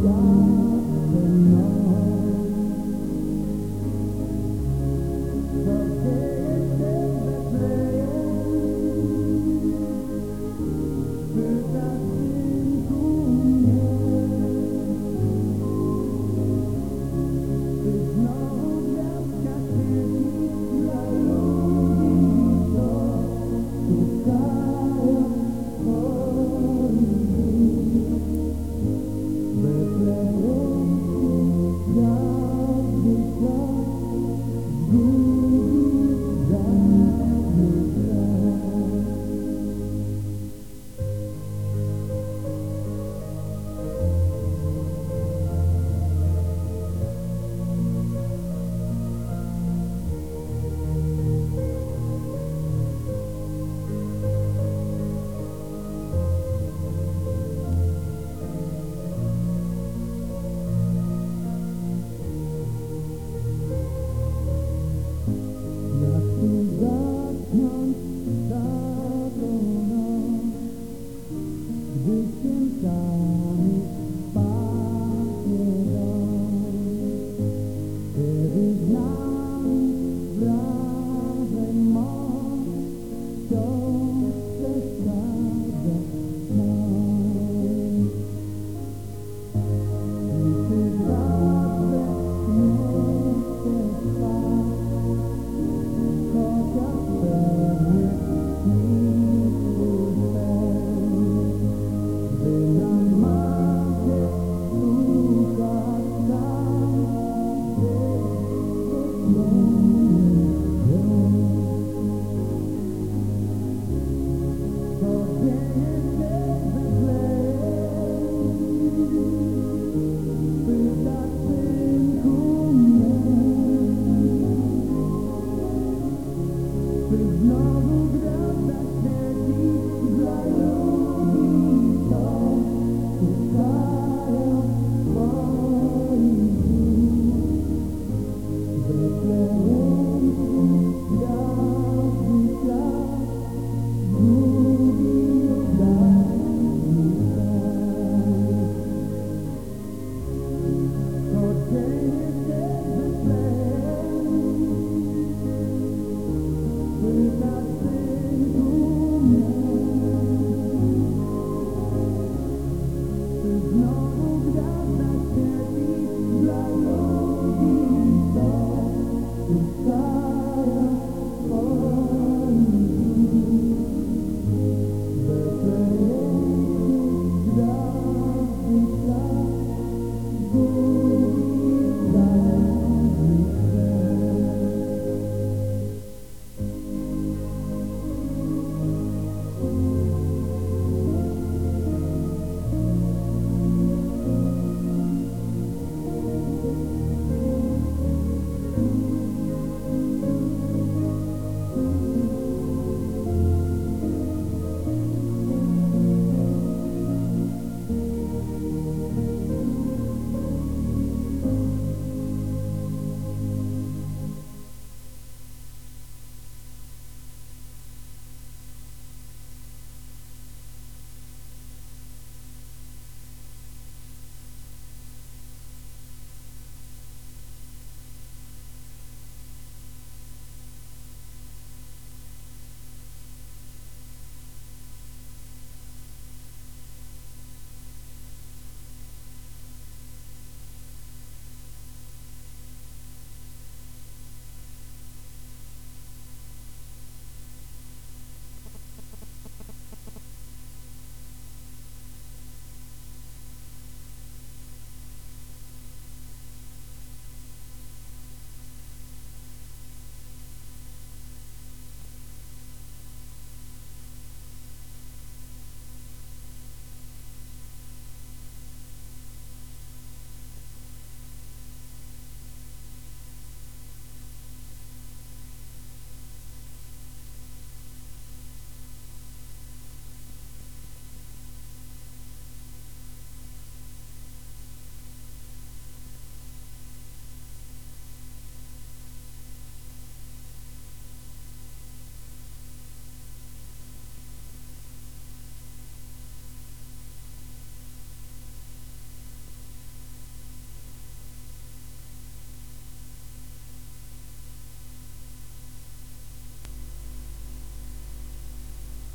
Yeah. door.